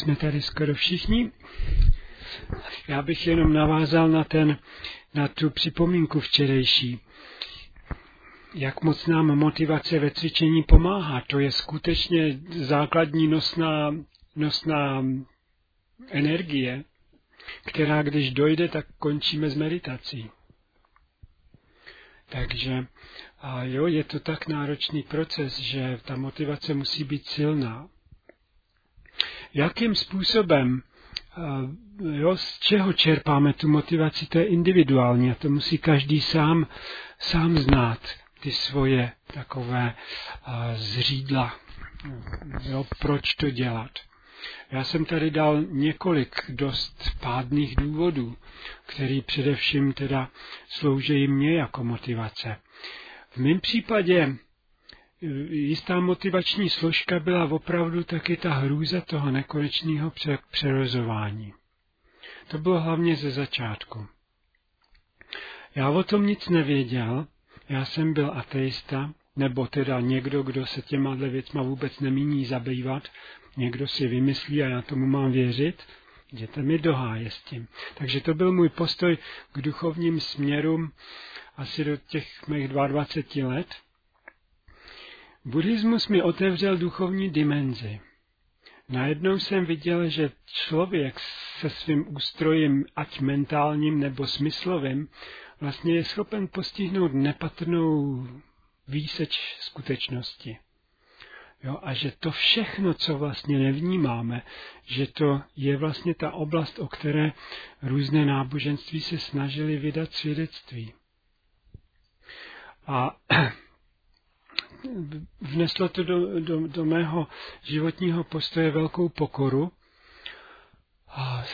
jsme tady skoro všichni. Já bych jenom navázal na, ten, na tu připomínku včerejší. Jak moc nám motivace ve cvičení pomáhá. To je skutečně základní nosná, nosná energie, která když dojde, tak končíme s meditací. Takže a jo, je to tak náročný proces, že ta motivace musí být silná. Jakým způsobem, jo, z čeho čerpáme tu motivaci, to je individuální a to musí každý sám, sám znát ty svoje takové zřídla, jo, proč to dělat. Já jsem tady dal několik dost pádných důvodů, který především teda slouží mě jako motivace. V mém případě jistá motivační složka byla opravdu taky ta hrůza toho nekonečného přerozování. To bylo hlavně ze začátku. Já o tom nic nevěděl, já jsem byl ateista, nebo teda někdo, kdo se těma věcma vůbec nemíní zabývat, někdo si vymyslí a já tomu mám věřit, jděte mi do háje s tím. Takže to byl můj postoj k duchovním směrům asi do těch mých 22 let. Buddhismus mi otevřel duchovní dimenzi. Najednou jsem viděl, že člověk se svým ústrojem, ať mentálním nebo smyslovým, vlastně je schopen postihnout nepatrnou výseč skutečnosti. Jo, a že to všechno, co vlastně nevnímáme, že to je vlastně ta oblast, o které různé náboženství se snažili vydat svědectví. A vneslo to do, do, do mého životního postoje velkou pokoru. A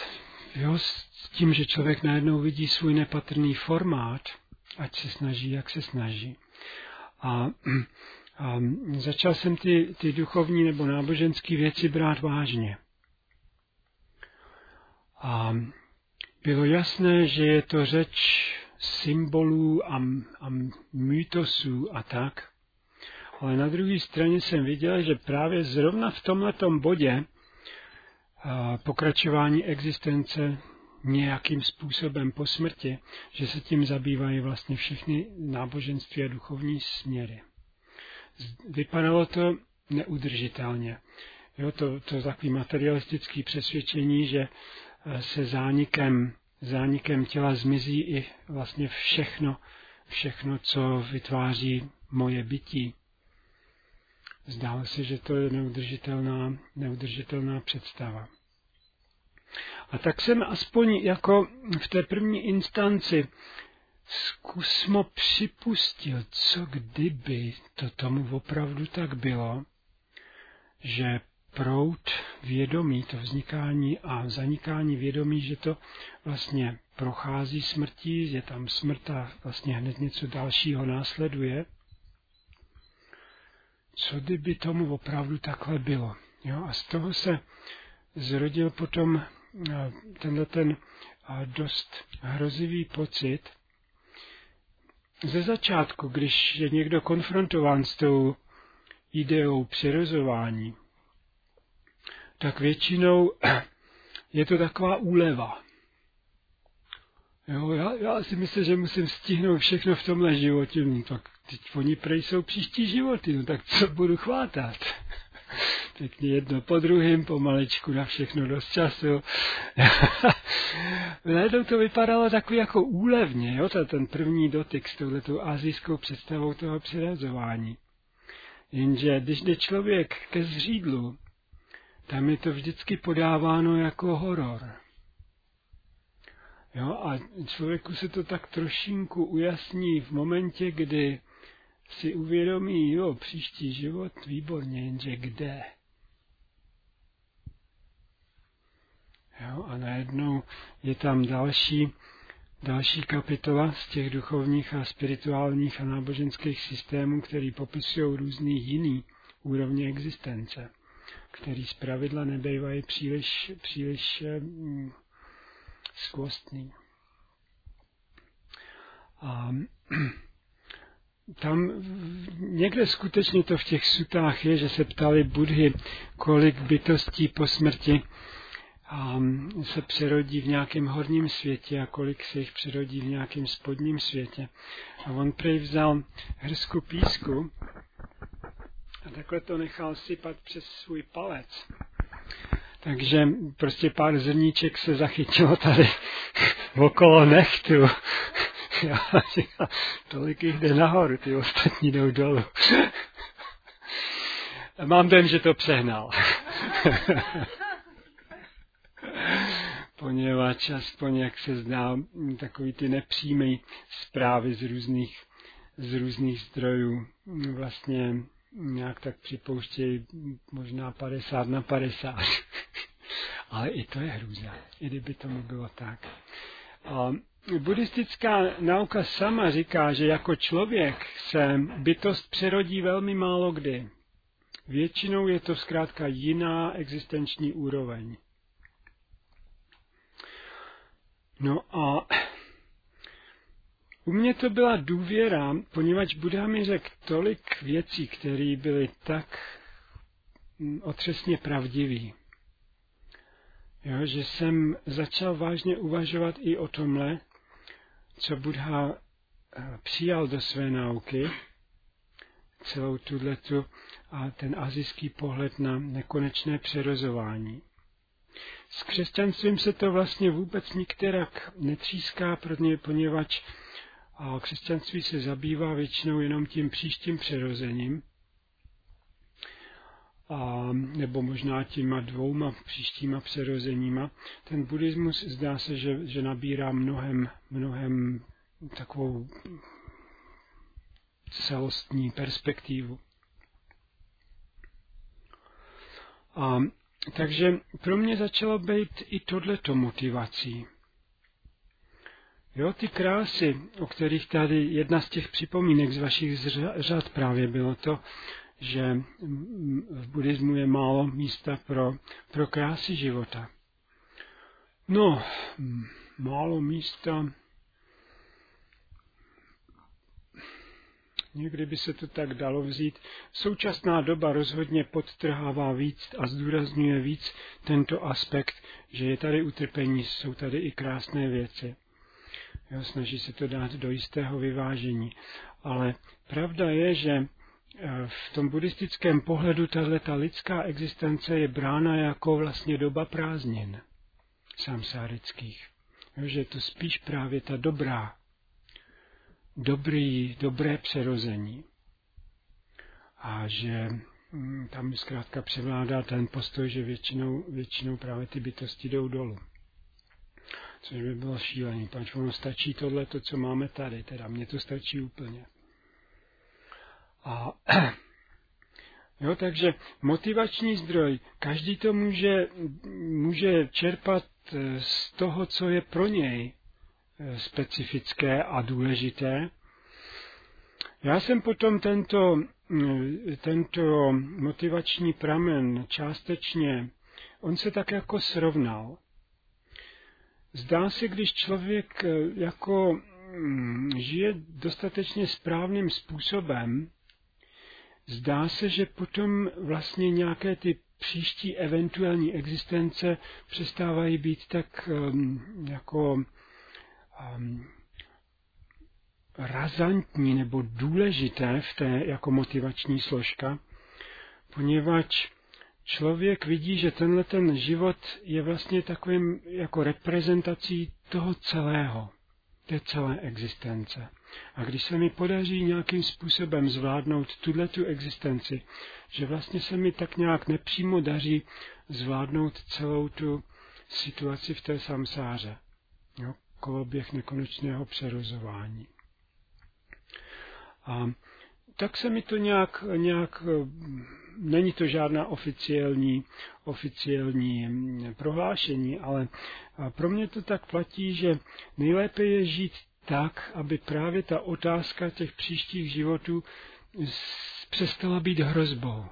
jo, s tím, že člověk najednou vidí svůj nepatrný formát, ať se snaží, jak se snaží. A, a začal jsem ty, ty duchovní nebo náboženské věci brát vážně. A bylo jasné, že je to řeč symbolů a, a mýtosů a tak. Ale na druhé straně jsem viděl, že právě zrovna v tomhletom bodě pokračování existence nějakým způsobem po smrti, že se tím zabývají vlastně všechny náboženství a duchovní směry. Vypadalo to neudržitelně. Jo, to, to takový materialistický přesvědčení, že se zánikem zánikem těla zmizí i vlastně všechno, všechno, co vytváří moje bytí. Zdálo se, že to je neudržitelná, neudržitelná představa. A tak jsem aspoň jako v té první instanci zkusmo připustil, co kdyby to tomu opravdu tak bylo, že proud vědomí, to vznikání a zanikání vědomí, že to vlastně prochází smrtí, je tam smrt a vlastně hned něco dalšího následuje. Co kdyby tomu opravdu takhle bylo? Jo? A z toho se zrodil potom eh, tenhle ten eh, dost hrozivý pocit. Ze začátku, když je někdo konfrontován s tou ideou přirozování, tak většinou je to taková úleva. Jo, já, já si myslím, že musím stihnout všechno v tomhle životě. No, tak teď oni prej jsou příští životy, no tak co budu chvátat? Pěkně jedno po druhém, pomalečku na všechno dost času. Najednou to vypadalo takový jako úlevně, jo, ten první dotyk s touhletou azijskou představou toho přirazování. Jenže když jde člověk ke zřídlu, tam je to vždycky podáváno jako horor. Jo, a člověku se to tak trošinku ujasní v momentě, kdy si uvědomí, jo, příští život, výborně, jenže kde? Jo, a najednou je tam další, další kapitola z těch duchovních a spirituálních a náboženských systémů, který popisují různý jiný úrovně existence který pravidla nebývají příliš, příliš mm, skvostný. A tam někde skutečně to v těch sutách je, že se ptali Budhy, kolik bytostí po smrti a se přerodí v nějakém horním světě a kolik se jich přerodí v nějakém spodním světě. A on prej vzal hrsku písku a takhle to nechal sypat přes svůj palec. Takže prostě pár zrníček se zachytilo tady okolo nechtu. Já říkám, tolik jich jde nahoru, ty ostatní jdou dolů. Mám den, že to přehnal. Poněvadž aspoň, jak se zdá, takový ty nepřímé zprávy z různých, z různých zdrojů vlastně nějak tak připouštějí možná 50 na 50. Ale i to je hrůza, i kdyby tomu bylo tak. A buddhistická nauka sama říká, že jako člověk se bytost přerodí velmi málo kdy. Většinou je to zkrátka jiná existenční úroveň. No a u mě to byla důvěra, poněvadž Buddha mi řekl tolik věcí, které byly tak otřesně pravdivý. Jo, že jsem začal vážně uvažovat i o tomhle, co Buddha eh, přijal do své nauky, celou tuhletu a ten azijský pohled na nekonečné přerozování. S křesťanstvím se to vlastně vůbec nikterak netříská, poněvadž a křesťanství se zabývá většinou jenom tím příštím přirozením, a, nebo možná těma dvouma příštíma přirozeníma. Ten buddhismus zdá se, že, že nabírá mnohem, mnohem takovou celostní perspektivu. A, takže pro mě začalo být i tohleto motivací. Jo, ty krásy, o kterých tady jedna z těch připomínek z vašich řad právě bylo to, že v buddhismu je málo místa pro, pro krásy života. No, málo místa. Někdy by se to tak dalo vzít. Současná doba rozhodně podtrhává víc a zdůrazňuje víc tento aspekt, že je tady utrpení, jsou tady i krásné věci. Jo, snaží se to dát do jistého vyvážení. Ale pravda je, že v tom buddhistickém pohledu tato lidská existence je brána jako vlastně doba prázdnin samsárických. Že je to spíš právě ta dobrá, dobrý, dobré přerození. A že mm, tam zkrátka převládá ten postoj, že většinou, většinou právě ty bytosti jdou dolů což by bylo šílený, pač ono stačí tohle, to, co máme tady, teda mně to stačí úplně. A jo, takže motivační zdroj, každý to může, může čerpat eh, z toho, co je pro něj eh, specifické a důležité. Já jsem potom tento, eh, tento motivační pramen částečně, on se tak jako srovnal. Zdá se, když člověk jako mm, žije dostatečně správným způsobem, zdá se, že potom vlastně nějaké ty příští eventuální existence přestávají být tak um, jako um, razantní nebo důležité v té jako motivační složka, poněvadž člověk vidí, že tenhle ten život je vlastně takovým jako reprezentací toho celého, té celé existence. A když se mi podaří nějakým způsobem zvládnout tuhle tu existenci, že vlastně se mi tak nějak nepřímo daří zvládnout celou tu situaci v té samsáře, jo, koloběh nekonečného přerozování. A tak se mi to nějak, nějak není to žádná oficiální, oficiální prohlášení, ale pro mě to tak platí, že nejlépe je žít tak, aby právě ta otázka těch příštích životů přestala být hrozbou.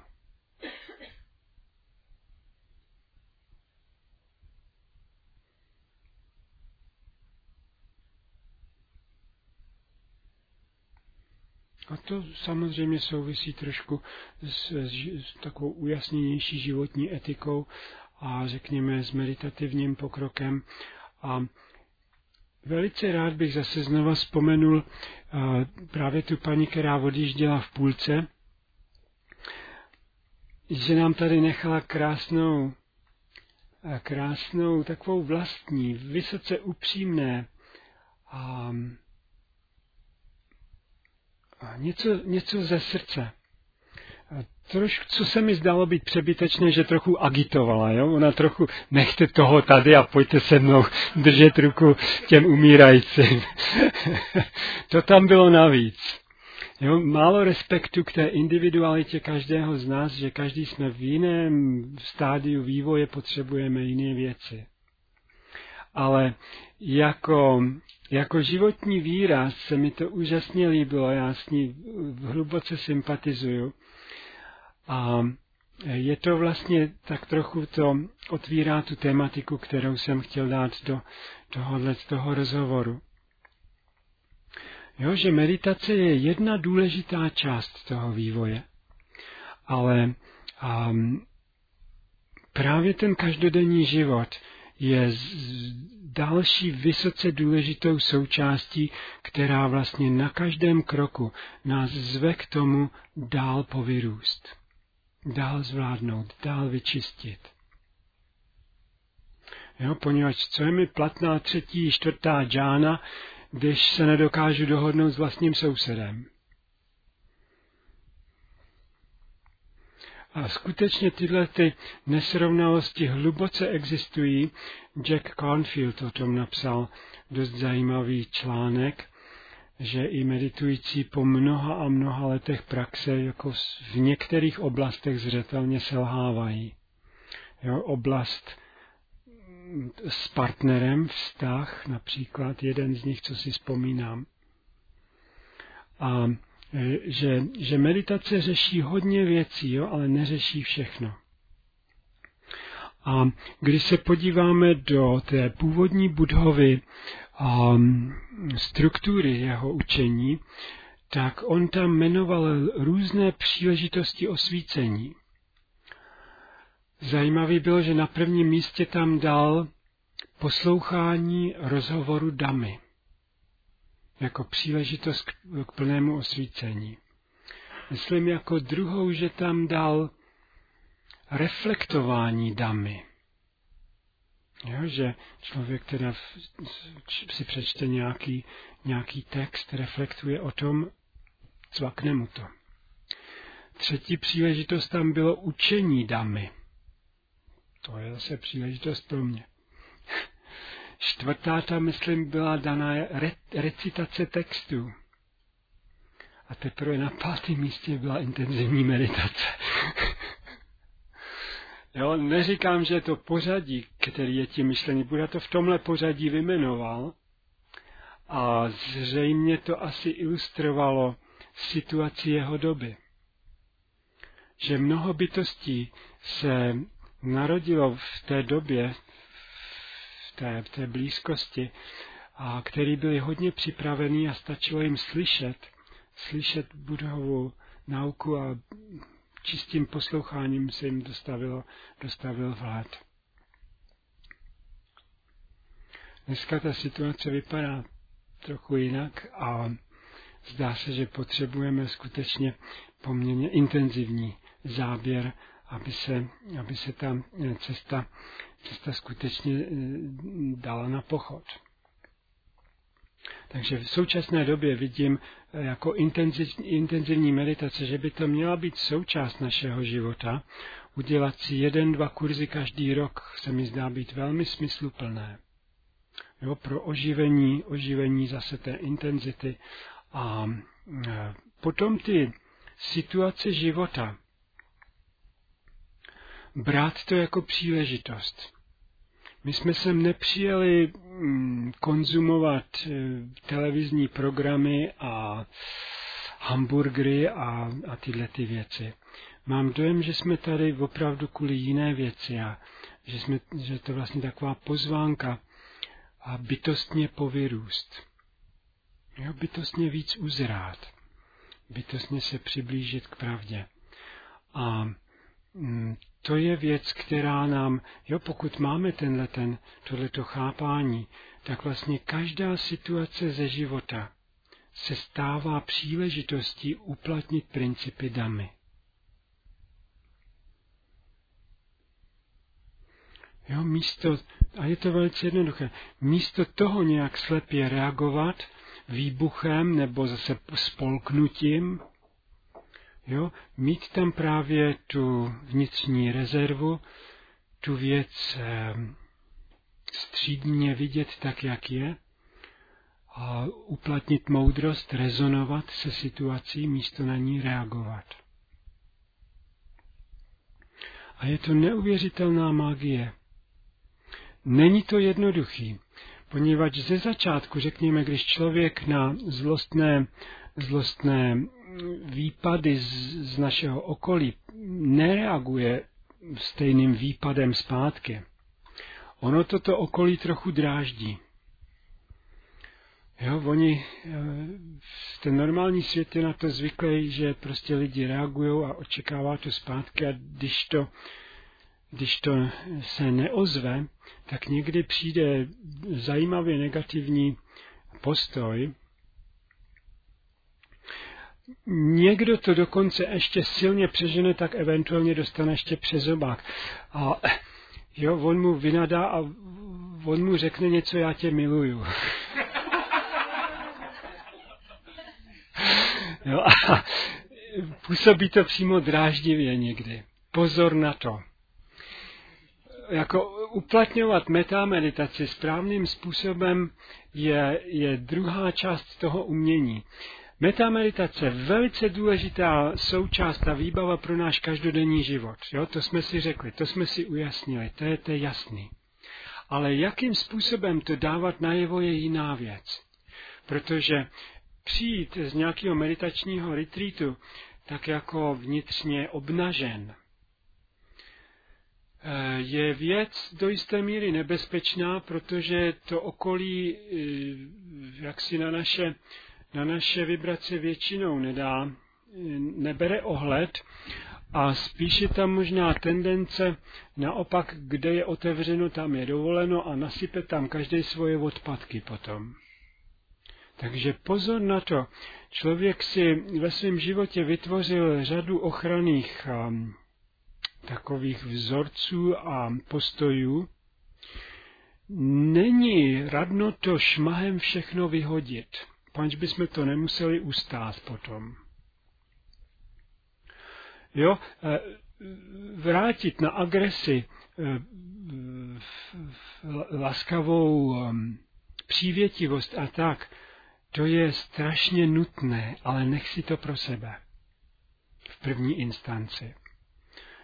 A to samozřejmě souvisí trošku s, s, s takovou ujasněnější životní etikou a řekněme s meditativním pokrokem. A velice rád bych zase znova vzpomenul právě tu paní, která odjížděla v půlce, že nám tady nechala krásnou, krásnou takovou vlastní, vysoce upřímné a něco, něco ze srdce. Trošku, co se mi zdalo být přebytečné, že trochu agitovala, jo? Ona trochu, nechte toho tady a pojďte se mnou držet ruku těm umírajícím. to tam bylo navíc. Jo, málo respektu k té individualitě každého z nás, že každý jsme v jiném stádiu vývoje, potřebujeme jiné věci. Ale jako jako životní výraz se mi to úžasně líbilo, já s ní hluboce sympatizuju. A je to vlastně tak trochu to otvírá tu tematiku, kterou jsem chtěl dát do tohohle toho rozhovoru. Jo, že meditace je jedna důležitá část toho vývoje. Ale um, právě ten každodenní život je další vysoce důležitou součástí, která vlastně na každém kroku nás zve k tomu dál povyrůst, dál zvládnout, dál vyčistit. Jo, poněvadž co je mi platná třetí, čtvrtá džána, když se nedokážu dohodnout s vlastním sousedem? A skutečně tyhle ty nesrovnalosti hluboce existují. Jack Cornfield o tom napsal dost zajímavý článek, že i meditující po mnoha a mnoha letech praxe jako v některých oblastech zřetelně selhávají. Jo, oblast mm, s partnerem, vztah, například jeden z nich, co si vzpomínám. A Eh, že, že meditace řeší hodně věcí, jo, ale neřeší všechno. A když se podíváme do té původní budhovy um, struktury jeho učení, tak on tam jmenoval různé příležitosti osvícení. Zajímavý bylo, že na prvním místě tam dal poslouchání rozhovoru damy jako příležitost k, k plnému osvícení. Myslím jako druhou, že tam dal reflektování damy. Jo, že člověk teda si přečte nějaký, nějaký text, reflektuje o tom, cvakne mu to. Třetí příležitost tam bylo učení damy. To je zase příležitost pro mě. Čtvrtá tam, myslím, byla daná re, recitace textu. A teprve na pátém místě byla intenzivní meditace. jo, neříkám, že to pořadí, který je tím myšlený, bude to v tomhle pořadí vymenoval. A zřejmě to asi ilustrovalo situaci jeho doby. Že mnoho bytostí se narodilo v té době, té, v té blízkosti, a který byli hodně připravený a stačilo jim slyšet, slyšet budovou nauku a čistým posloucháním se jim dostavilo, dostavil vlád. Dneska ta situace vypadá trochu jinak a zdá se, že potřebujeme skutečně poměrně intenzivní záběr, aby se, aby se ta cesta cesta skutečně eh, dala na pochod. Takže v současné době vidím eh, jako intenzivní meditace, že by to měla být součást našeho života. Udělat si jeden, dva kurzy každý rok se mi zdá být velmi smysluplné. Jo, pro oživení, oživení zase té intenzity. A eh, potom ty situace života, brát to jako příležitost. My jsme sem nepřijeli mm, konzumovat eh, televizní programy a hamburgery a, a tyhle ty věci. Mám dojem, že jsme tady opravdu kvůli jiné věci a že, jsme, že to vlastně taková pozvánka a bytostně povyrůst. Jo, bytostně víc uzrát. bytostně se přiblížit k pravdě. A mm, to je věc, která nám, jo, pokud máme tenhle, ten, tohleto chápání, tak vlastně každá situace ze života se stává příležitostí uplatnit principy damy. Jo, místo, a je to velice jednoduché, místo toho nějak slepě reagovat výbuchem nebo zase spolknutím, jo, mít tam právě tu vnitřní rezervu, tu věc eh, střídně vidět tak, jak je, a uplatnit moudrost, rezonovat se situací, místo na ní reagovat. A je to neuvěřitelná magie. Není to jednoduchý, poněvadž ze začátku, řekněme, když člověk na zlostné, zlostné výpady z, z našeho okolí nereaguje stejným výpadem zpátky, ono toto okolí trochu dráždí. Jo, oni, eh, ten normální svět je na to zvyklý, že prostě lidi reagují a očekává to zpátky a když to, když to se neozve, tak někdy přijde zajímavě negativní postoj. Někdo to dokonce ještě silně přežene, tak eventuálně dostane ještě přes zobák. A jo, on mu vynadá a on mu řekne něco, já tě miluju. Jo, a působí to přímo dráždivě někdy. Pozor na to. Jako uplatňovat metameditaci správným způsobem je, je druhá část toho umění. Metameditace velice důležitá součást a výbava pro náš každodenní život. Jo? To jsme si řekli, to jsme si ujasnili, to je, to je jasný. Ale jakým způsobem to dávat najevo je jiná věc. Protože přijít z nějakého meditačního retreatu tak jako vnitřně obnažen, je věc do jisté míry nebezpečná, protože to okolí eh, jak si na naše, na naše vibrace většinou nedá, eh, nebere ohled a spíše tam možná tendence naopak, kde je otevřeno, tam je dovoleno a nasype tam každé svoje odpadky potom. Takže pozor na to. Člověk si ve svém životě vytvořil řadu ochranných um, takových vzorců a postojů. Není radno to šmahem všechno vyhodit, pač bychom to nemuseli ustát potom. Jo, eh, vrátit na agresi eh, laskavou přívětivost a tak, to je strašně nutné, ale nech si to pro sebe. V první instanci.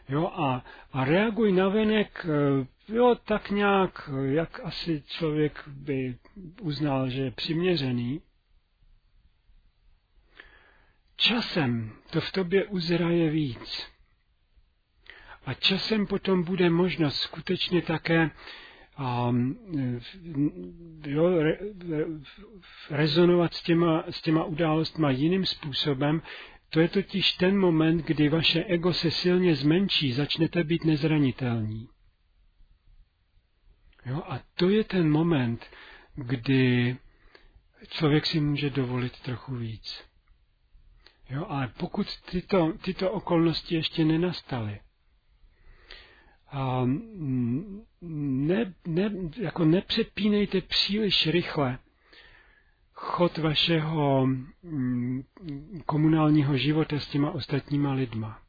Jo, a, a reaguj na venek, eh, jo, tak nějak, jak asi člověk by uznal, že je přiměřený. Časem to v tobě uzraje víc. A časem potom bude možnost skutečně také a jo, re, rezonovat s těma, s těma událostma jiným způsobem, to je totiž ten moment, kdy vaše ego se silně zmenší, začnete být nezranitelní. Jo, a to je ten moment, kdy člověk si může dovolit trochu víc. Jo, ale pokud tyto, tyto okolnosti ještě nenastaly, a ne, ne, jako nepřepínejte příliš rychle chod vašeho mm, komunálního života s těma ostatníma lidma.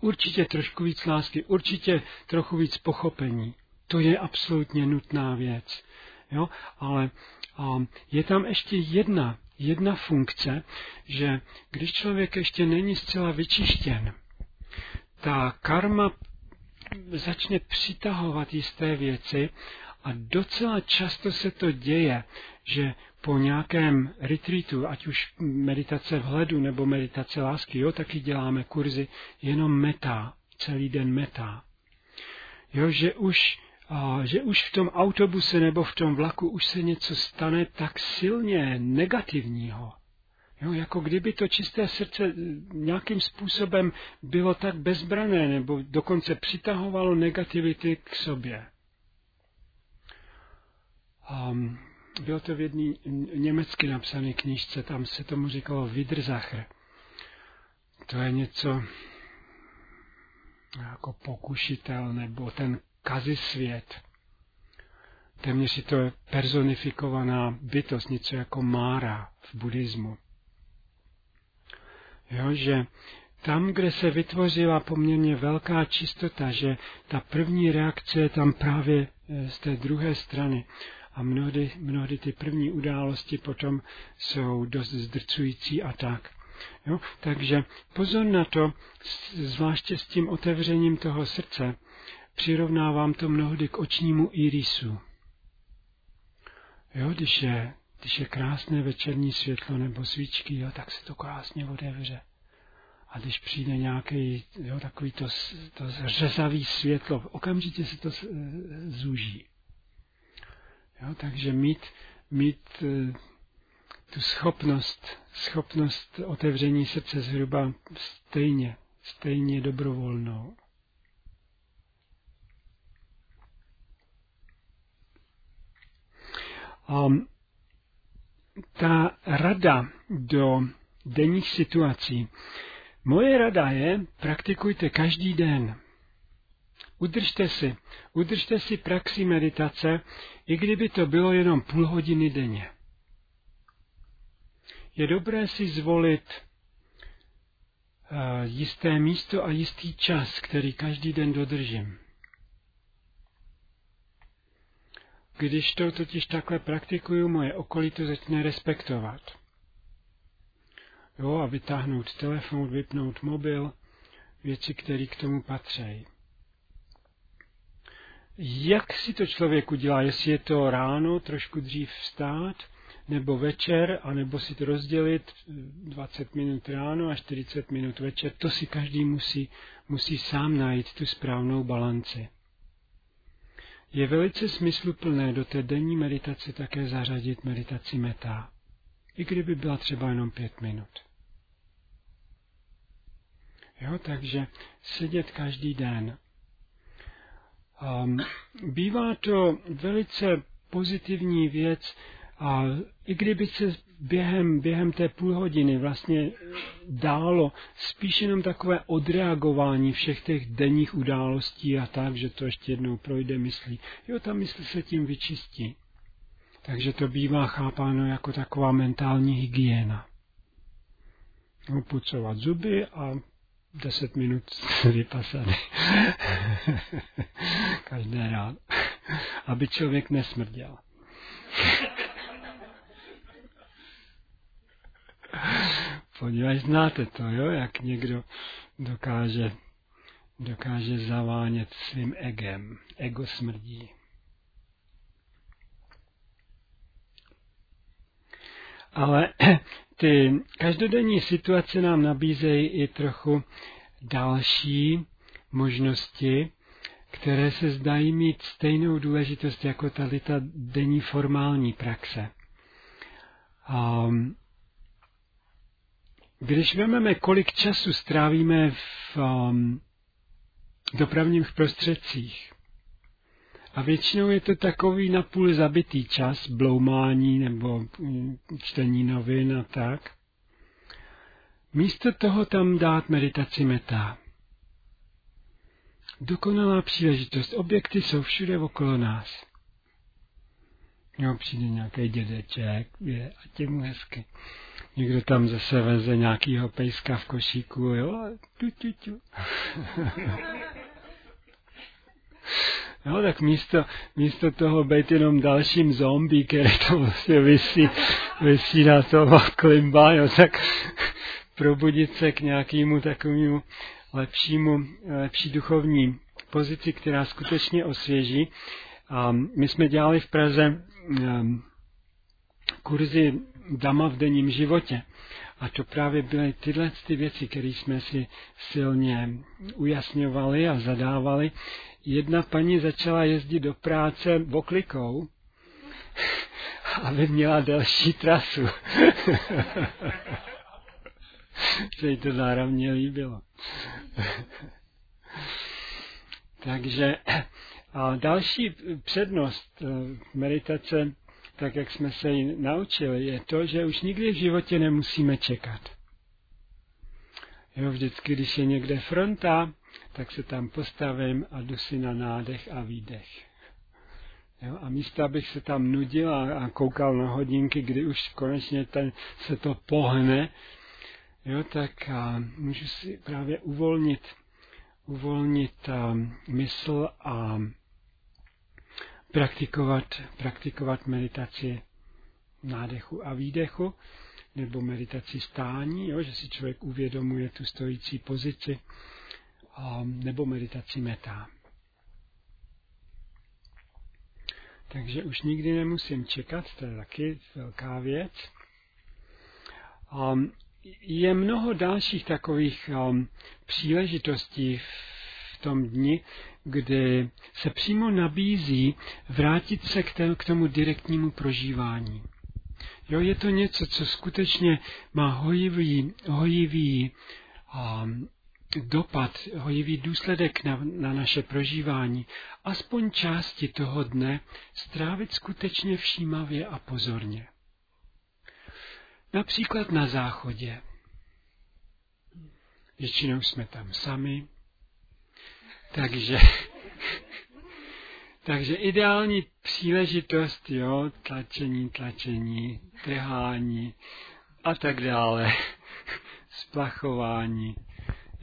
Určitě trošku víc lásky, určitě trochu víc pochopení. To je absolutně nutná věc. Jo? Ale a je tam ještě jedna, jedna funkce, že když člověk ještě není zcela vyčištěn, ta karma začne přitahovat jisté věci a docela často se to děje, že po nějakém retreatu, ať už meditace vhledu nebo meditace lásky, jo, taky děláme kurzy jenom meta, celý den meta. Jo, že už, a, že už v tom autobuse nebo v tom vlaku už se něco stane tak silně negativního, Jo, jako kdyby to čisté srdce nějakým způsobem bylo tak bezbrané, nebo dokonce přitahovalo negativity k sobě. Um, bylo to v jedné německy napsané knižce, tam se tomu říkalo Widersacher. To je něco jako pokušitel, nebo ten kazy svět. Téměř je to personifikovaná bytost, něco jako Mára v buddhismu. Jo, že tam, kde se vytvořila poměrně velká čistota, že ta první reakce je tam právě eh, z té druhé strany. A mnohdy, mnohdy ty první události potom jsou dost zdrcující a tak. Jo? Takže pozor na to, zvláště s tím otevřením toho srdce, přirovnávám to mnohdy k očnímu irisu. Jo, když je, když je krásné večerní světlo nebo svíčky, jo, tak se to krásně otevře. A když přijde nějaký, jo, takový to, to řezavý světlo, okamžitě se to zúží. Jo, takže mít, mít eh, tu schopnost, schopnost otevření srdce zhruba stejně, stejně dobrovolnou. A ta rada do denních situací. Moje rada je, praktikujte každý den. Udržte si, udržte si praxi meditace, i kdyby to bylo jenom půl hodiny denně. Je dobré si zvolit uh, jisté místo a jistý čas, který každý den dodržím. Když to totiž takhle praktikuju, moje okolí to začne respektovat. Jo, a vytáhnout telefon, vypnout mobil, věci, které k tomu patří. Jak si to člověk udělá, jestli je to ráno, trošku dřív vstát, nebo večer, anebo si to rozdělit 20 minut ráno a 40 minut večer, to si každý musí, musí sám najít tu správnou balanci. Je velice smysluplné do té denní meditace také zařadit meditaci meta, i kdyby byla třeba jenom pět minut. Jo, takže sedět každý den. Um, bývá to velice pozitivní věc, a i kdyby se během, během té půl hodiny vlastně dálo spíš jenom takové odreagování všech těch denních událostí a tak, že to ještě jednou projde myslí. Jo, ta mysl se tím vyčistí. Takže to bývá chápáno jako taková mentální hygiena. Upucovat zuby a deset minut vypasady. Každé rád. Aby člověk nesmrděl. Podívej, znáte to, jo, jak někdo dokáže, dokáže zavánět svým egem. Ego smrdí. Ale ty každodenní situace nám nabízejí i trochu další možnosti, které se zdají mít stejnou důležitost jako tady ta denní formální praxe. Um, když vezmeme, kolik času strávíme v um, dopravních prostředcích, a většinou je to takový napůl zabitý čas, bloumání nebo mm, čtení novin a tak. Místo toho tam dát meditaci meta. Dokonalá příležitost. Objekty jsou všude okolo nás. Jo, přijde nějaký dědeček, je, a tě mu hezky. Někdo tam zase veze nějakýho pejska v košíku, jo, tu, tu, tu. Jo, tak místo, místo toho být jenom dalším zombie, který to vlastně vysí, vysí na toho klimba, jo, tak probudit se k nějakému takovému lepšímu, lepší duchovní pozici, která skutečně osvěží. A my jsme dělali v Praze um, kurzy dama v denním životě. A to právě byly tyhle ty věci, které jsme si silně ujasňovali a zadávali. Jedna paní začala jezdit do práce oklikou, aby měla delší trasu. se jí to záravně líbilo. Takže a další přednost eh, meditace, tak jak jsme se ji naučili, je to, že už nikdy v životě nemusíme čekat. Jo, vždycky, když je někde fronta, tak se tam postavím a jdu si na nádech a výdech. Jo, a místo, abych se tam nudil a, a koukal na hodinky, kdy už konečně ten, se to pohne, jo, tak a, můžu si právě uvolnit, uvolnit a, mysl a praktikovat, praktikovat meditaci nádechu a výdechu, nebo meditaci stání, jo, že si člověk uvědomuje tu stojící pozici, nebo meditaci metá. Takže už nikdy nemusím čekat, to je taky velká věc. Um, je mnoho dalších takových um, příležitostí v tom dni, kdy se přímo nabízí vrátit se k, té, k tomu direktnímu prožívání. Jo, je to něco, co skutečně má hojivý, hojivý um, dopad, hojivý důsledek na, na naše prožívání, aspoň části toho dne strávit skutečně všímavě a pozorně. Například na záchodě. Většinou jsme tam sami, takže, takže ideální příležitost, jo, tlačení, tlačení, trhání a tak dále, splachování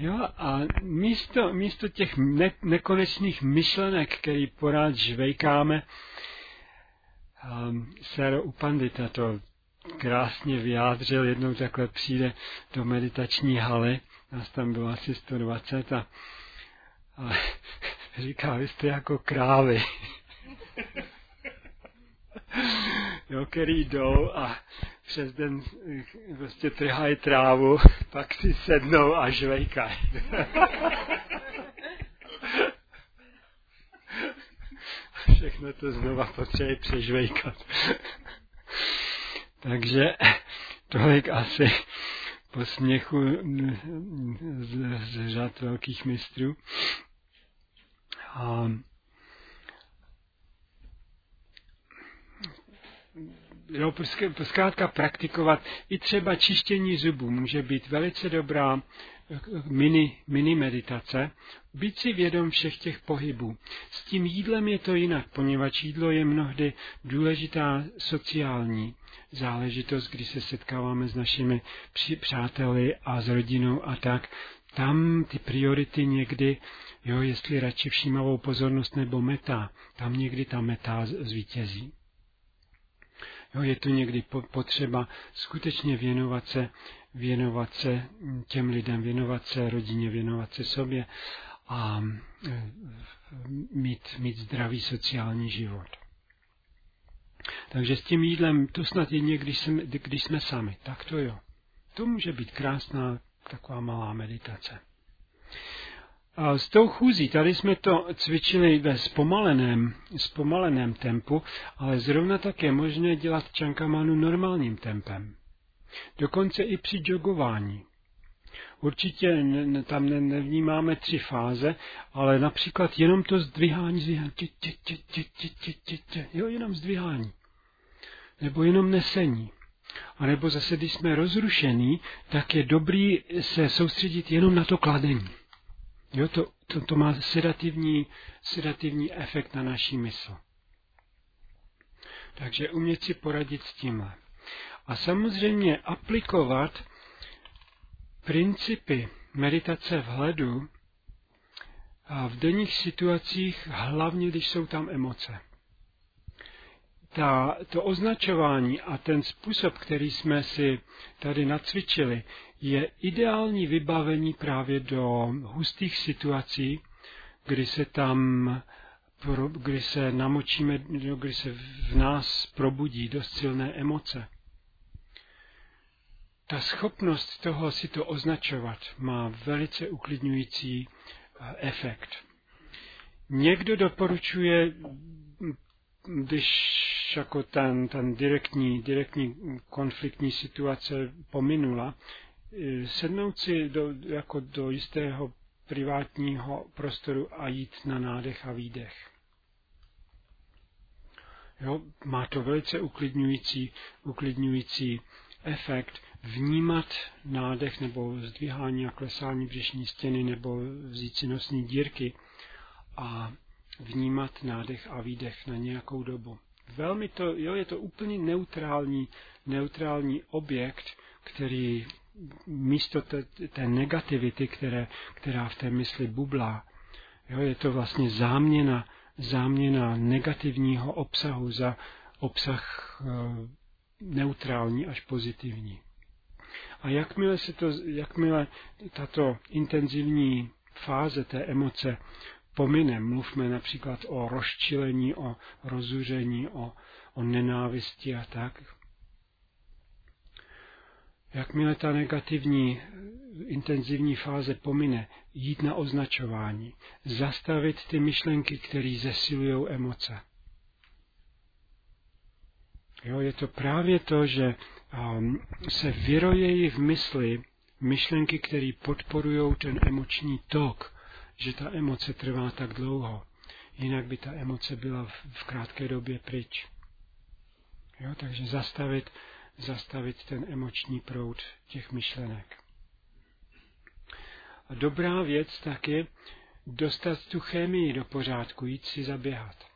Jo, a místo, místo těch ne, nekonečných myšlenek, který porád žvejkáme, um, Sero Upandita to krásně vyjádřil, jednou takhle přijde do meditační haly, nás tam bylo asi 120 a, a říká, vy jste jako krávy. jo, který jdou a přes den prostě trhají trávu, pak si sednou a žvejkají. Všechno to znova potřebuje přežvejkat. Takže tolik asi po směchu z, z řad velkých mistrů. A jo, zkrátka praktikovat. I třeba čištění zubů může být velice dobrá eh, mini, mini meditace. Být si vědom všech těch pohybů. S tím jídlem je to jinak, poněvadž jídlo je mnohdy důležitá sociální záležitost, kdy se setkáváme s našimi přáteli a s rodinou a tak. Tam ty priority někdy, jo, jestli radši všímavou pozornost nebo meta, tam někdy ta meta zvítězí. Jo, je to někdy potřeba skutečně věnovat se, věnovat se těm lidem, věnovat se rodině, věnovat se sobě a e, mít, mít zdravý sociální život. Takže s tím jídlem to snad je někdy, když jsme, když jsme sami. Tak to jo. To může být krásná taková malá meditace. A s tou chůzí, tady jsme to cvičili ve zpomaleném, zpomaleném tempu, ale zrovna tak je možné dělat čankamanu normálním tempem. Dokonce i při jogování. Určitě tam nevnímáme tři fáze, ale například jenom to zdvihání, zdvihání, tě, tě, tě, tě, tě, tě, tě, tě, jo, jenom zdvihání. Nebo jenom nesení. A nebo zase, když jsme rozrušení, tak je dobrý se soustředit jenom na to kladení. Jo, to, to, to má sedativní, sedativní efekt na naší mysl. Takže umět si poradit s tímhle. A samozřejmě aplikovat principy meditace vhledu v denních situacích, hlavně když jsou tam emoce. Ta, to označování a ten způsob, který jsme si tady nacvičili, je ideální vybavení právě do hustých situací, kdy se tam kdy se namočíme, kdy se v nás probudí dost silné emoce. Ta schopnost toho si to označovat má velice uklidňující eh, efekt. Někdo doporučuje, když jako ten, ten direktní, direktní konfliktní situace pominula, e, sednout si do, jako do jistého privátního prostoru a jít na nádech a výdech. Jo, má to velice uklidňující, uklidňující efekt vnímat nádech nebo zdvíhání a klesání břešní stěny nebo vzít si nosní dírky a vnímat nádech a výdech na nějakou dobu. Velmi to, jo, je to úplně neutrální, neutrální objekt, který místo té, té negativity, které, která v té mysli bublá, jo, je to vlastně záměna, záměna negativního obsahu za obsah e, neutrální až pozitivní. A jakmile, se to, jakmile tato intenzivní fáze té emoce pomine, mluvme například o rozčilení, o rozuření, o, o nenávisti a tak, Jakmile ta negativní intenzivní fáze pomine, jít na označování, zastavit ty myšlenky, které zesilují emoce. Jo, je to právě to, že um, se vyrojejí v mysli myšlenky, které podporují ten emoční tok, že ta emoce trvá tak dlouho. Jinak by ta emoce byla v, v krátké době pryč. Jo, takže zastavit zastavit ten emoční proud těch myšlenek. A dobrá věc taky dostat tu chemii do pořádku, jít si zaběhat.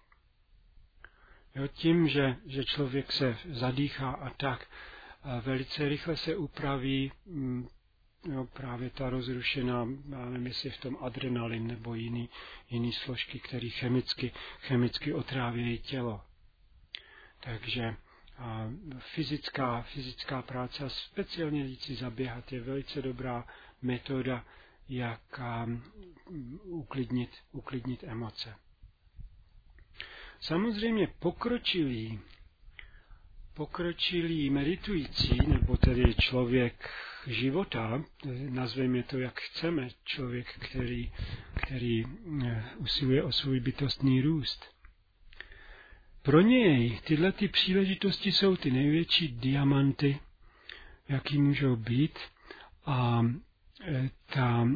Jo, tím, že, že člověk se zadýchá a tak, a velice rychle se upraví mm, jo, právě ta rozrušená, já nevím, jestli v tom adrenalin nebo jiný, jiný složky, které chemicky, chemicky otrávějí tělo. Takže a fyzická, fyzická práce a speciálně jít zaběhat je velice dobrá metoda, jak uklidnit, uklidnit emoce. Samozřejmě pokročilý, pokročilý meditující, nebo tedy člověk života, nazveme to jak chceme, člověk, který, který eh, usiluje o svůj bytostný růst, pro něj tyhle ty příležitosti jsou ty největší diamanty, jaký můžou být. A e, ta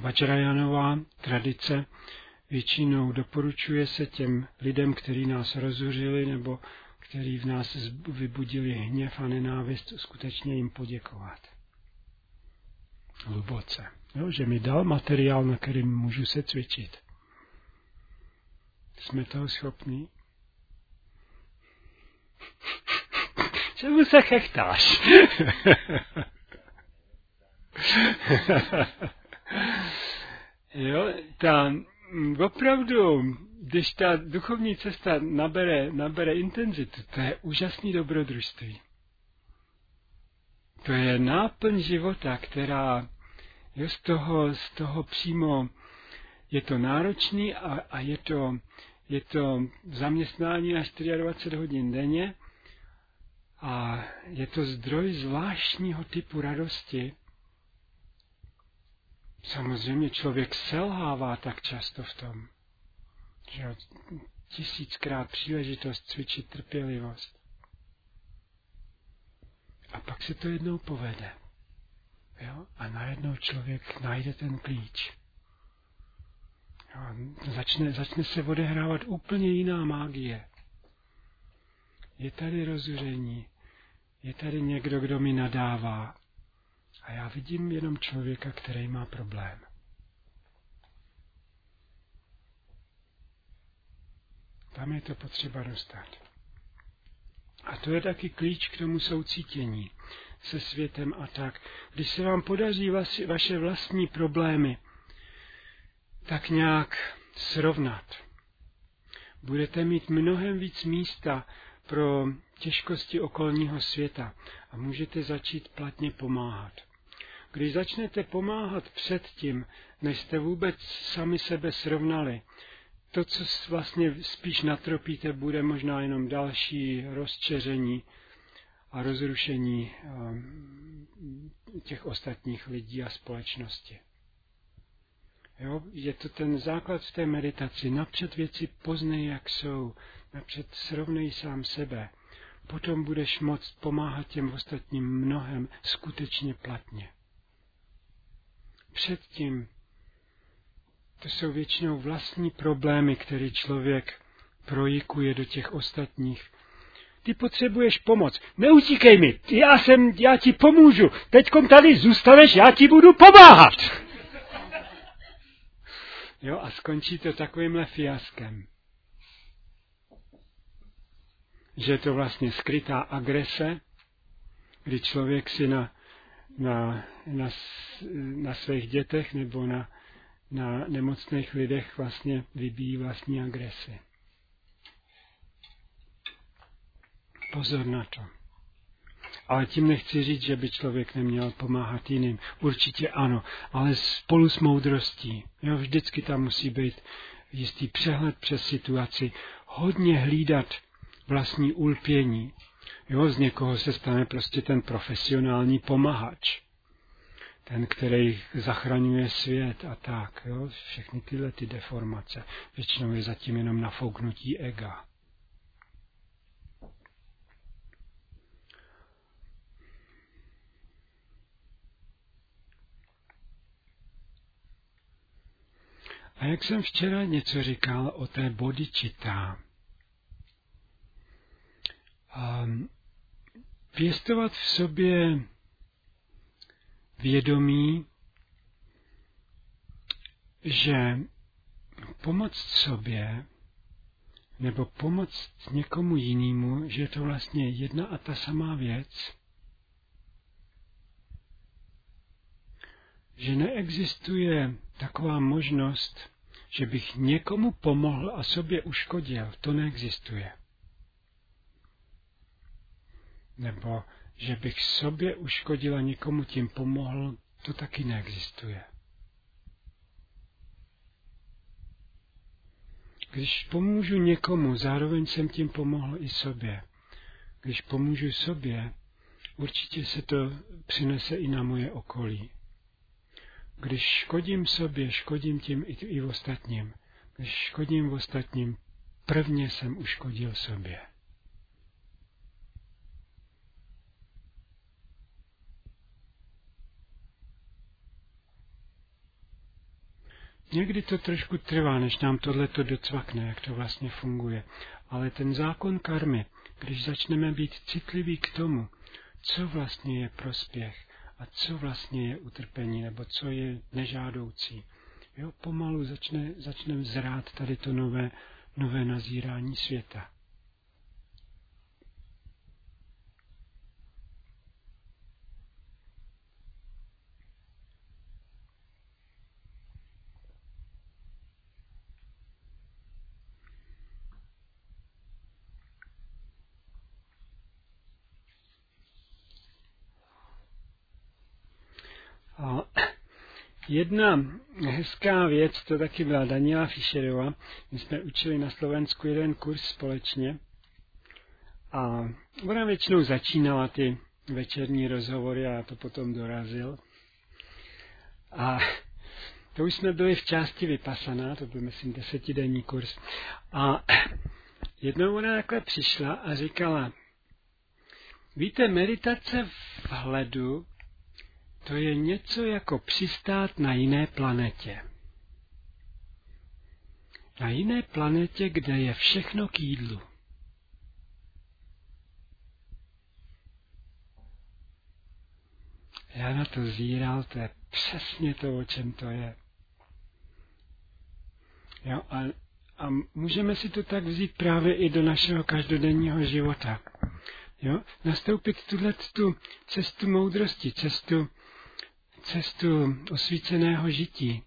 Vajrayanová tradice většinou doporučuje se těm lidem, kteří nás rozuřili nebo kteří v nás vybudili hněv a nenávist, skutečně jim poděkovat. Hluboce. Jo, že mi dal materiál, na kterým můžu se cvičit. Jsme toho schopní? Čemu se chechtáš? jo, ta, opravdu, když ta duchovní cesta nabere, nabere intenzitu, to je úžasný dobrodružství. To je náplň života, která je z toho, z toho přímo, je to náročný a, a je to je to zaměstnání na 24 hodin denně a je to zdroj zvláštního typu radosti. Samozřejmě člověk selhává tak často v tom, že tisíckrát příležitost cvičit trpělivost. A pak se to jednou povede. Jo? A najednou člověk najde ten klíč. A začne, začne se odehrávat úplně jiná mágie. Je tady rozuření, je tady někdo, kdo mi nadává. A já vidím jenom člověka, který má problém. Tam je to potřeba dostat. A to je taky klíč k tomu soucítění se světem a tak. Když se vám podaří vaše vlastní problémy tak nějak srovnat. Budete mít mnohem víc místa pro těžkosti okolního světa a můžete začít platně pomáhat. Když začnete pomáhat před tím, než jste vůbec sami sebe srovnali, to, co vlastně spíš natropíte, bude možná jenom další rozčeření a rozrušení um, těch ostatních lidí a společnosti. Jo? Je to ten základ v té meditaci. Napřed věci poznej, jak jsou. Napřed srovnej sám sebe. potom budeš moct pomáhat těm ostatním mnohem skutečně platně. Předtím to jsou většinou vlastní problémy, které člověk projikuje do těch ostatních. Ty potřebuješ pomoc. Neutíkej mi, já, jsem, já ti pomůžu. Teďkom tady zůstaneš, já ti budu pomáhat. Jo, a skončí to takovýmhle fiaskem. Že je to vlastně skrytá agrese, kdy člověk si na, na, na, na svých dětech nebo na, na nemocných lidech vlastně vybíjí vlastní agresi. Pozor na to. Ale tím nechci říct, že by člověk neměl pomáhat jiným. Určitě ano, ale spolu s moudrostí. Jo, vždycky tam musí být jistý přehled přes situaci, hodně hlídat vlastní ulpění. Jo, z někoho se stane prostě ten profesionální pomahač. Ten, který zachraňuje svět a tak. Jo, všechny tyhle ty deformace. Většinou je zatím jenom nafouknutí ega. A jak jsem včera něco říkal o té bodičitá, um, pěstovat v sobě vědomí, že pomoct sobě nebo pomoct někomu jinému, že je to vlastně jedna a ta samá věc, že neexistuje taková možnost, že bych někomu pomohl a sobě uškodil. To neexistuje. Nebo že bych sobě uškodil a někomu tím pomohl, to taky neexistuje. Když pomůžu někomu, zároveň jsem tím pomohl i sobě. Když pomůžu sobě, určitě se to přinese i na moje okolí. Když škodím sobě, škodím tím i, i ostatním. Když škodím ostatním, prvně jsem uškodil sobě. Někdy to trošku trvá, než nám tohle to docvakne, jak to vlastně funguje. Ale ten zákon karmy, když začneme být citliví k tomu, co vlastně je prospěch, a co vlastně je utrpení, nebo co je nežádoucí. Jo, pomalu začne, začne zrát tady to nové, nové nazírání světa. A jedna hezká věc, to taky byla Daniela Fischerová. My jsme učili na Slovensku jeden kurz společně a ona většinou začínala ty večerní rozhovory a to potom dorazil. A to už jsme byli v části vypasaná, to byl myslím desetidenní kurz. A jednou ona takhle přišla a říkala, víte, meditace v hledu to je něco jako přistát na jiné planetě. Na jiné planetě, kde je všechno k jídlu. Já na to zíral, to je přesně to, o čem to je. Jo, a, a můžeme si to tak vzít právě i do našeho každodenního života. Jo, nastoupit tuhle tu cestu moudrosti, cestu cestu osvíceného žití,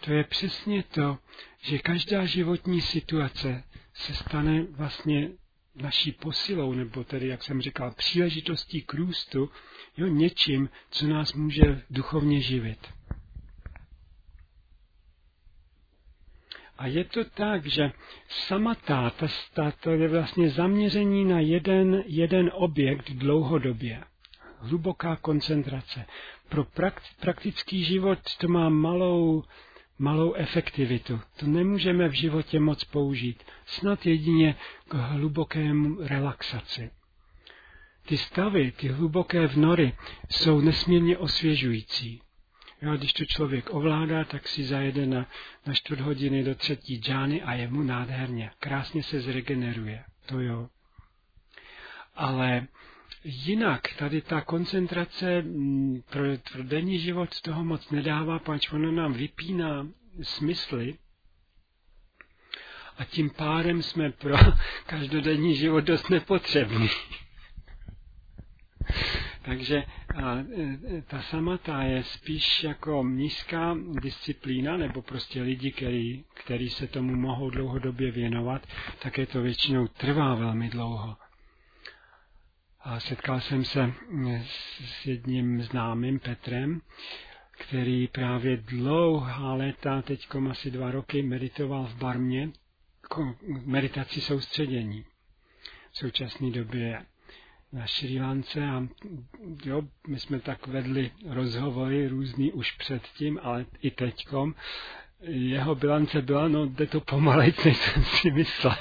to je přesně to, že každá životní situace se stane vlastně naší posilou, nebo tedy, jak jsem říkal, příležitostí k růstu, jo, něčím, co nás může duchovně živit. A je to tak, že samatá, ta, ta, to je vlastně zaměření na jeden, jeden objekt dlouhodobě. Hluboká koncentrace pro praktický život to má malou, malou efektivitu. To nemůžeme v životě moc použít. Snad jedině k hlubokému relaxaci. ty stavy, ty hluboké vnory jsou nesmírně osvěžující. Jo, když to člověk ovládá, tak si zajede na, na čtvrt hodiny do třetí džány a je mu nádherně. Krásně se zregeneruje. To jo. Ale jinak tady ta koncentrace mm, pro, pro denní život toho moc nedává, pač ono nám vypíná smysly a tím pádem jsme pro každodenní život dost nepotřební. Takže a, e, ta samata je spíš jako nízká disciplína, nebo prostě lidi, který, který se tomu mohou dlouhodobě věnovat, tak je to většinou trvá velmi dlouho. A setkal jsem se s jedním známým Petrem, který právě dlouhá léta, teď asi dva roky, meditoval v Barmě, meditaci soustředění. V současné době na Šri Lance a jo, my jsme tak vedli rozhovory různý už předtím, ale i teďkom. Jeho bilance byla, no jde to pomalejc, než jsem si myslel.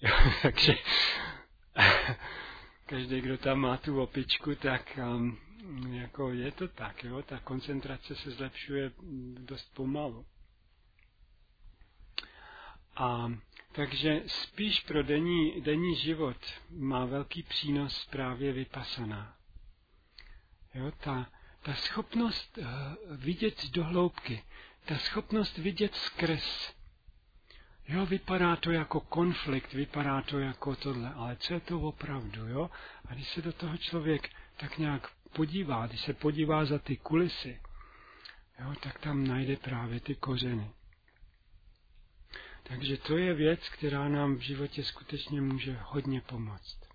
takže každý, kdo tam má tu opičku, tak um, jako je to tak, jo, ta koncentrace se zlepšuje dost pomalu. A takže spíš pro denní, denní život má velký přínos právě vypasaná. Jo, ta, ta schopnost uh, vidět do hloubky, ta schopnost vidět skrz. Jo, vypadá to jako konflikt, vypadá to jako tohle, ale co je to opravdu, jo? A když se do toho člověk tak nějak podívá, když se podívá za ty kulisy, jo, tak tam najde právě ty kořeny. Takže to je věc, která nám v životě skutečně může hodně pomoct.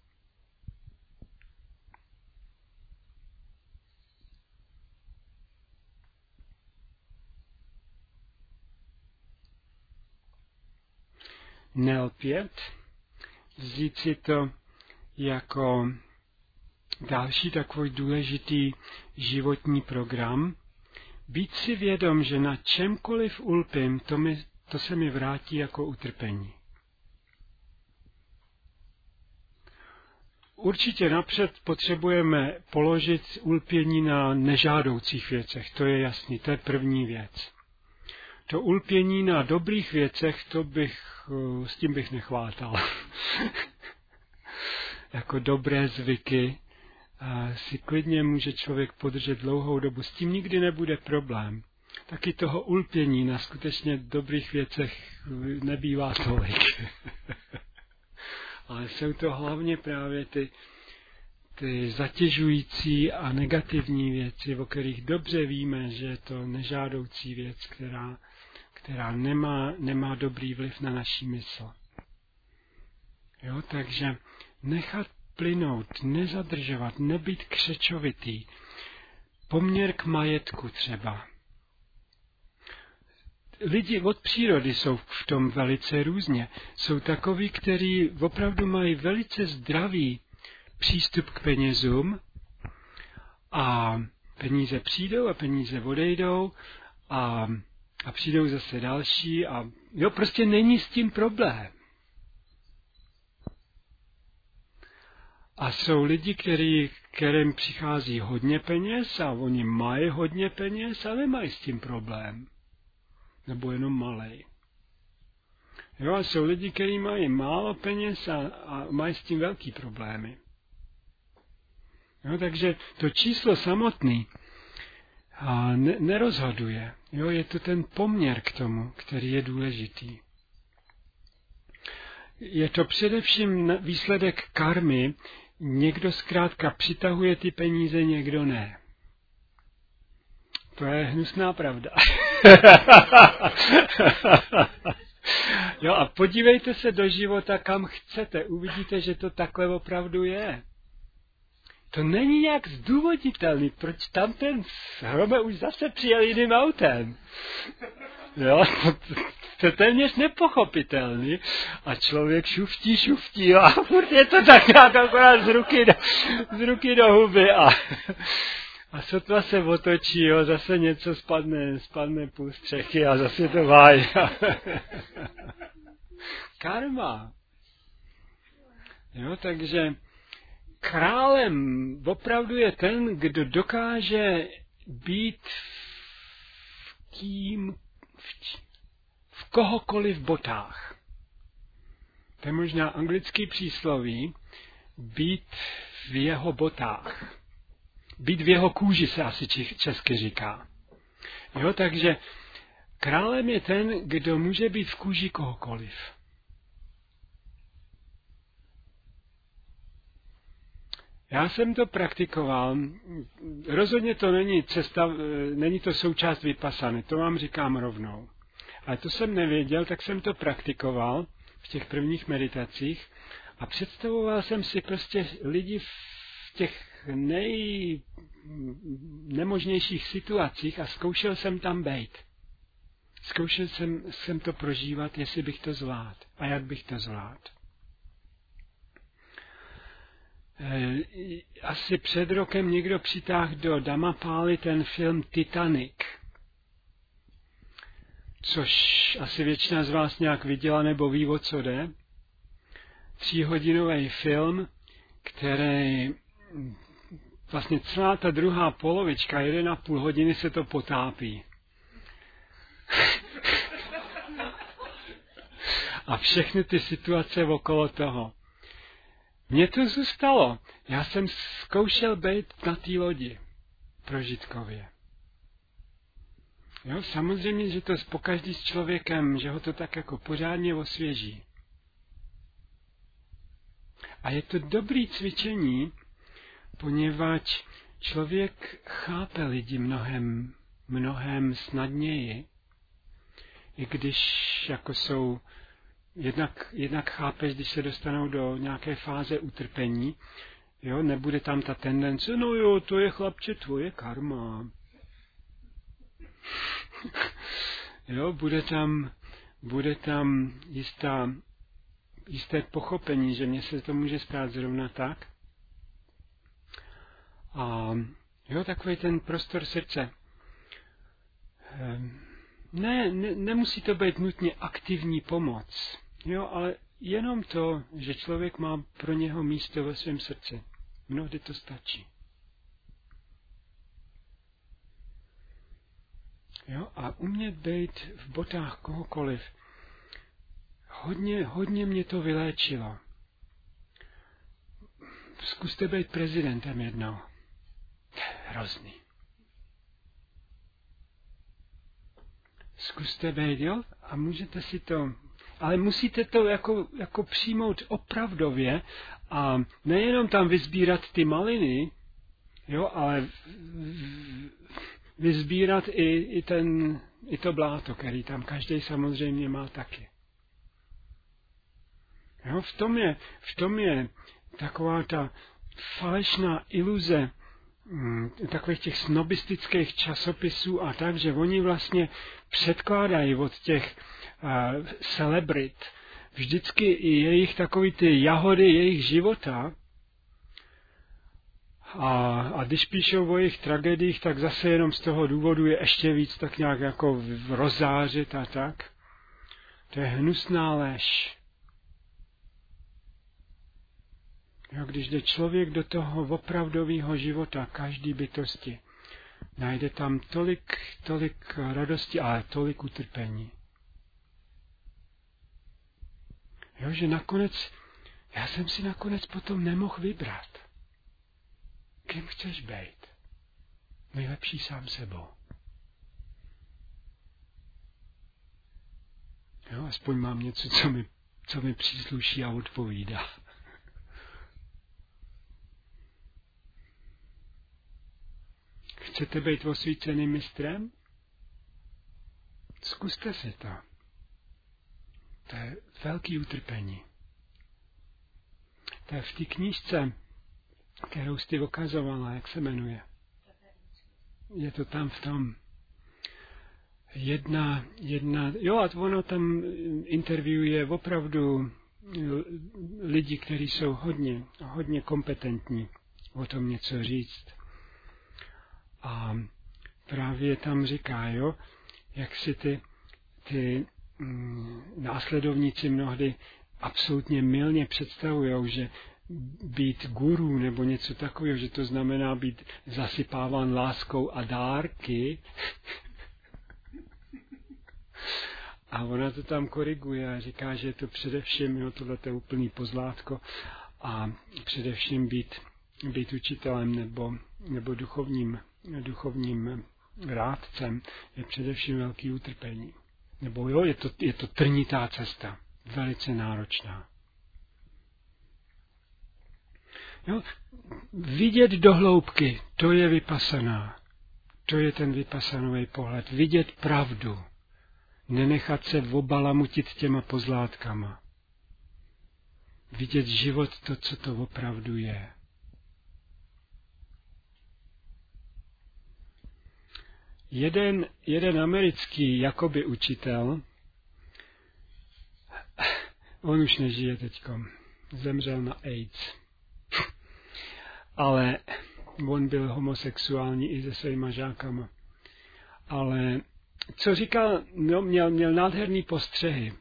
Nelpět, vzít si to jako další takový důležitý životní program, být si vědom, že na čemkoliv ulpím, to mi to se mi vrátí jako utrpení. Určitě napřed potřebujeme položit ulpění na nežádoucích věcech, to je jasný, to je první věc. To ulpění na dobrých věcech, to bych, eh, s tím bych nechvátal. jako dobré zvyky si klidně může člověk podržet dlouhou dobu, s tím nikdy nebude problém taky toho ulpění na skutečně dobrých věcech nebývá tolik. Ale jsou to hlavně právě ty, ty zatěžující a negativní věci, o kterých dobře víme, že je to nežádoucí věc, která, která nemá, nemá dobrý vliv na naší mysl. Jo, takže nechat plynout, nezadržovat, nebýt křečovitý, poměr k majetku třeba lidi od přírody jsou v tom velice různě. Jsou takoví, kteří opravdu mají velice zdravý přístup k penězům a peníze přijdou a peníze odejdou a, a přijdou zase další a jo, prostě není s tím problém. A jsou lidi, který, kterým přichází hodně peněz a oni mají hodně peněz a nemají s tím problém nebo jenom malej. Jo, a jsou lidi, kteří mají málo peněz a, a mají s tím velký problémy. Jo, takže to číslo samotný a ne, nerozhoduje. Jo, je to ten poměr k tomu, který je důležitý. Je to především výsledek karmy. Někdo zkrátka přitahuje ty peníze, někdo ne. To je hnusná pravda. jo a podívejte se do života, kam chcete. Uvidíte, že to takhle opravdu je. To není nějak zdůvoditelný, proč tam ten hrome už zase přijel jiným autem. Jo, to, to, to je téměř nepochopitelný. A člověk šuftí, šuftí a furt je to tak nějak akorát z ruky do, z ruky do huby. A, a sotva se otočí, jo, zase něco spadne, spadne půl střechy a zase to váj. Karma. Jo, takže králem opravdu je ten, kdo dokáže být v kým, v, v kohokoliv botách. To je možná anglický přísloví, být v jeho botách. Být v jeho kůži se asi česky říká. Jo, takže králem je ten, kdo může být v kůži kohokoliv. Já jsem to praktikoval. Rozhodně to není cesta, není to součást vypasany, to vám říkám rovnou. Ale to jsem nevěděl, tak jsem to praktikoval v těch prvních meditacích a představoval jsem si prostě lidi v těch nej nemožnějších situacích a zkoušel jsem tam být. Zkoušel jsem, jsem to prožívat, jestli bych to zvládl a jak bych to zvládl. Eh, asi před rokem někdo přitáhl do Damapály ten film Titanic, což asi většina z vás nějak viděla nebo ví, o co jde. Tříhodinový film, který vlastně celá ta druhá polovička, jeden a půl hodiny se to potápí. a všechny ty situace okolo toho. Mně to zůstalo. Já jsem zkoušel být na té lodi prožitkově. Jo, samozřejmě, že to pokaždý s člověkem, že ho to tak jako pořádně osvěží. A je to dobrý cvičení, poněvadž člověk chápe lidi mnohem, mnohem snadněji, i když jako jsou jednak, jednak chápeš, když se dostanou do nějaké fáze utrpení, jo, nebude tam ta tendence, no jo, to je chlapče tvoje karma. jo, bude tam, bude tam jistá, jisté pochopení, že mně se to může stát zrovna tak. A jo, takový ten prostor srdce. Ehm, ne, ne, nemusí to být nutně aktivní pomoc. Jo, ale jenom to, že člověk má pro něho místo ve svém srdci. Mnohdy to stačí. Jo, a umět být v botách kohokoliv. Hodně, hodně mě to vyléčilo. Zkuste být prezidentem jednou. Hrozný. Zkuste být, jo? A můžete si to ale musíte to jako, jako přijmout opravdově a nejenom tam vyzbírat ty maliny, jo, ale vyzbírat i, i, ten, i to bláto, který tam každý samozřejmě má taky. Jo, v, tom je, v tom je taková ta falešná iluze mm, takových těch snobistických časopisů a tak, že oni vlastně předkládají od těch celebrit, vždycky i jejich takový ty jahody jejich života, a, a když píšou o jejich tragédiích, tak zase jenom z toho důvodu je ještě víc tak nějak jako rozářit a tak. To je hnusná lež. Jo, když jde člověk do toho opravdového života, každý bytosti, najde tam tolik, tolik radosti, ale tolik utrpení. Jo, že nakonec, já jsem si nakonec potom nemohl vybrat. Kým chceš být? Nejlepší sám sebou. Jo, aspoň mám něco, co mi, co mi přísluší a odpovídá. Chcete být osvíceným mistrem? Zkuste si to. To je velký utrpení. To je v té knížce, kterou jsi ukazovala, jak se jmenuje. Je to tam v tom. Jedna, jedna, jo a ono tam interviewuje opravdu lidi, kteří jsou hodně, hodně kompetentní o tom něco říct. A právě tam říká, jo, jak si ty, ty následovníci mnohdy absolutně milně představují, že být guru nebo něco takového, že to znamená být zasypáván láskou a dárky. A ona to tam koriguje a říká, že je to především, jo, tohle je úplný pozlátko, a především být, být učitelem nebo, nebo duchovním, duchovním rádcem je především velký utrpení. Nebo jo, je to, je to trnitá cesta, velice náročná. Jo? Vidět do hloubky, to je vypasaná. To je ten vypasanový pohled. Vidět pravdu. Nenechat se obalamutit těma pozlátkama. Vidět život to, co to opravdu je. Jeden, jeden americký jakoby učitel, on už nežije teďkom, zemřel na AIDS ale on byl homosexuální i se svýma žákama. Ale co říkal, no, měl, měl nádherný postřehy.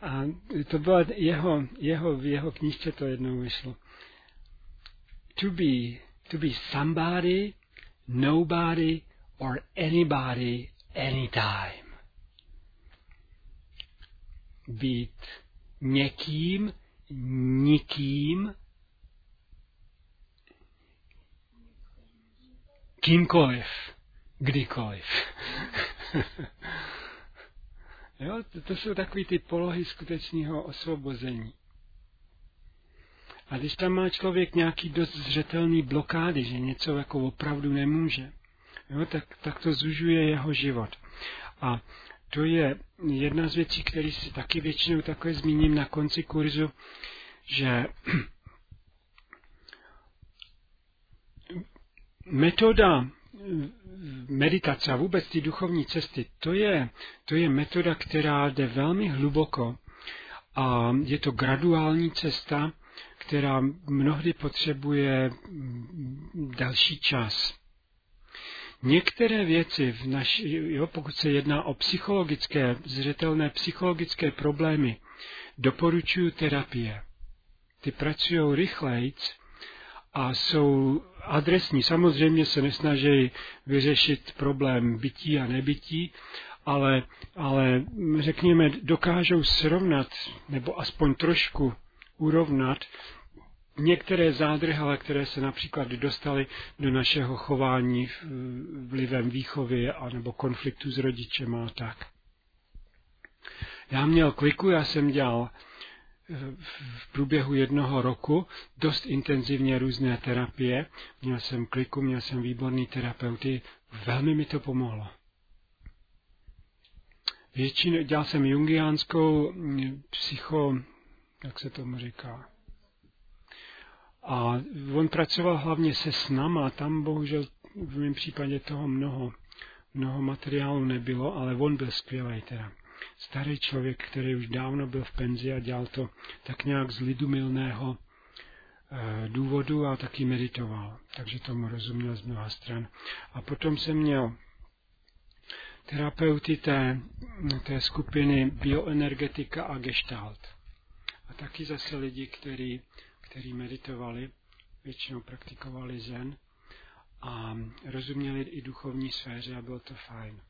A to bylo jeho, jeho, v jeho knižce to jednou vyšlo. To be, to be somebody, nobody or anybody anytime. Být někým, nikým, kýmkoliv, kdykoliv. jo, to, to jsou takové ty polohy skutečného osvobození. A když tam má člověk nějaký dost zřetelný blokády, že něco jako opravdu nemůže, jo, tak, tak to zužuje jeho život. A to je jedna z věcí, které si taky většinou takové zmíním na konci kurzu, že metoda meditace a vůbec ty duchovní cesty, to je, to je metoda, která jde velmi hluboko a je to graduální cesta, která mnohdy potřebuje další čas. Některé věci, v naši, jo, pokud se jedná o psychologické, zřetelné psychologické problémy, doporučuju terapie. Ty pracují rychlejc a jsou adresní. Samozřejmě se nesnaží vyřešit problém bytí a nebytí, ale, ale řekněme, dokážou srovnat nebo aspoň trošku urovnat některé zádrhele, které se například dostaly do našeho chování vlivem výchovy a nebo konfliktu s rodičem a tak. Já měl kliku, já jsem dělal v průběhu jednoho roku dost intenzivně různé terapie. Měl jsem kliku, měl jsem výborný terapeuty, velmi mi to pomohlo. Většinu, dělal jsem jungiánskou mm, psycho, jak se tomu říká. A on pracoval hlavně se snama, tam bohužel v mém případě toho mnoho, mnoho materiálu nebylo, ale on byl skvělý teda starý člověk, který už dávno byl v penzi a dělal to tak nějak z lidumilného eh, důvodu a taky meditoval. Takže tomu rozuměl z mnoha stran. A potom jsem měl terapeuty té, té skupiny bioenergetika a gestalt. A taky zase lidi, kteří, kteří meditovali, většinou praktikovali zen a rozuměli i duchovní sféře a bylo to fajn.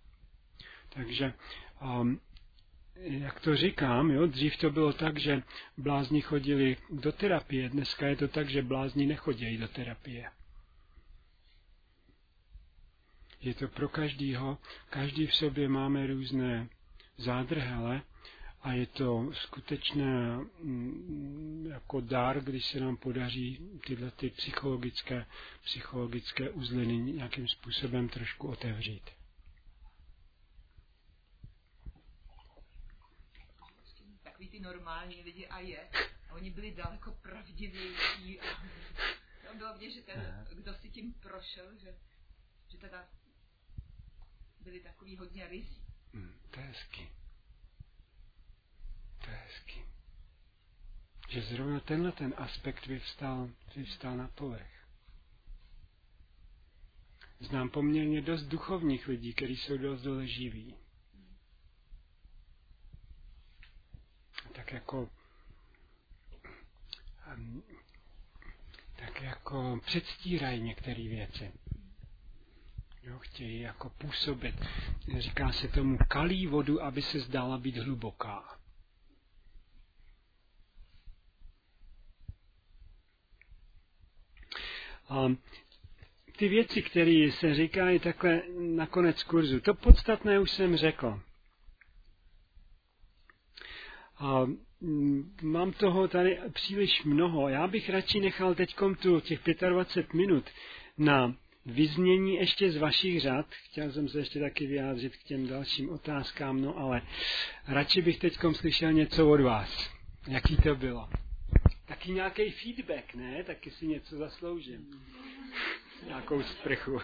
Takže um, jak to říkám, jo, dřív to bylo tak, že blázni chodili do terapie, dneska je to tak, že blázni nechodí do terapie. Je to pro každýho, každý v sobě máme různé zádrhele a je to skutečné mm, jako dár, když se nám podaří tyhle ty psychologické, psychologické uzliny nějakým způsobem trošku otevřít. normální lidi a je. A oni byli daleko pravdivější. A no, bylo vidět, že ten, kdo si tím prošel, že, že teda byli takový hodně rysí. Hmm, to je hezky. To je hezky. Že zrovna tenhle ten aspekt vyvstal, vyvstal na povrch. Znám poměrně dost duchovních lidí, kteří jsou dost dole živí tak jako um, tak jako předstírají některé věci. Jo, chtějí jako působit. Říká se tomu kalí vodu, aby se zdála být hluboká. A ty věci, které se říkají takhle na konec kurzu, to podstatné už jsem řekl. A mm, mám toho tady příliš mnoho. Já bych radši nechal teď tu těch 25 minut na vyznění ještě z vašich řad. Chtěl jsem se ještě taky vyjádřit k těm dalším otázkám, no ale radši bych teď slyšel něco od vás. Jaký to bylo? Taky nějaký feedback, ne? Taky si něco zasloužím. Nějakou sprchu.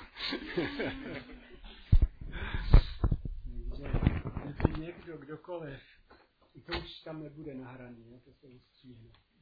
Někdo, kdokoliv, to už tam nebude nahraný, to se ustříhne.